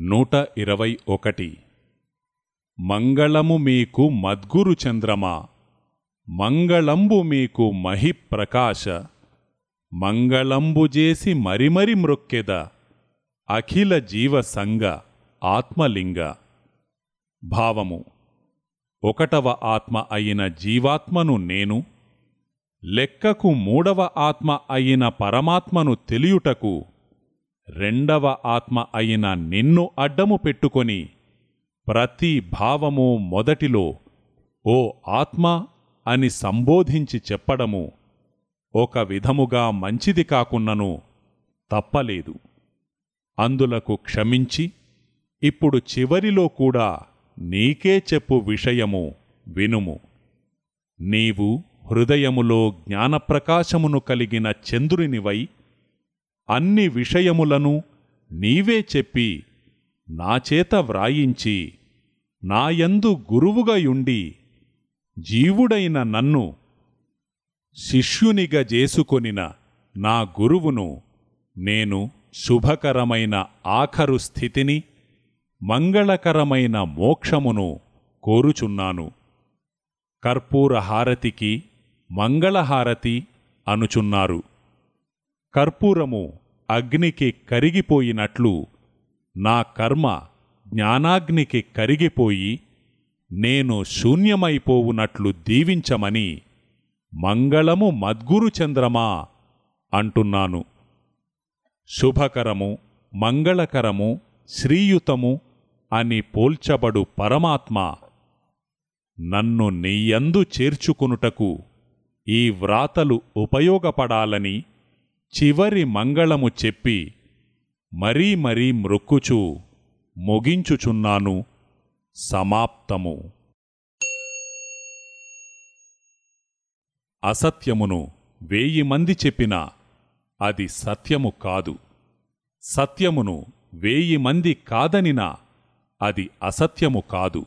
నూట ఇరవై ఒకటి. మంగళము మీకు మద్గురు చంద్రమా మంగళంబు మీకు మహిప్రకాశ మంగళంబు చేసి మరిమరి మృక్కెద అఖిల జీవ సంగ ఆత్మలింగ. భావము ఒకటవ ఆత్మ అయిన జీవాత్మను నేను లెక్కకు మూడవ ఆత్మ అయిన పరమాత్మను తెలియుటకు రెండవ ఆత్మ అయిన నిన్ను అడ్డము పెట్టుకొని ప్రతి భావము మొదటిలో ఓ ఆత్మ అని సంబోధించి చెప్పడము ఒక విధముగా మంచిది కాకున్నను తప్పలేదు. అందులకు క్షమించి ఇప్పుడు చివరిలో కూడా నీకే చెప్పు విషయము వినుము. నీవు హృదయములో జ్ఞానప్రకాశమును కలిగిన చంద్రునివై అన్ని విషయములను నీవే చెప్పి నాచేత వ్రాయించి నాయందు గురువుగయుండి జీవుడైన నన్ను శిష్యునిగా చేసుకొనిన నా గురువును నేను శుభకరమైన ఆఖరు స్థితిని మంగళకరమైన మోక్షమును కోరుచున్నాను. కర్పూరహారతికి మంగళహారతి అనుచున్నారు. కర్పూరము అగ్నికి కరిగిపోయినట్లు నా కర్మ జ్ఞానాగ్నికి కరిగిపోయి నేను శూన్యమైపోవునట్లు దీవించమని మంగళము మద్గురు చంద్రమా అంటున్నాను. శుభకరము మంగళకరము శ్రీయుతము అని పోల్చబడు పరమాత్మ నన్ను నీయందు చేర్చుకునుటకు ఈ వ్రాతలు ఉపయోగపడాలని చివరి మంగళము చెప్పి మరీ మరీ మ్రొక్కుచూ ముగించుచున్నాను సమాప్తము. అసత్యమును వేయి మంది చెప్పినా అది సత్యము కాదు. సత్యమును వేయి మంది కాదనినా అది అసత్యము కాదు.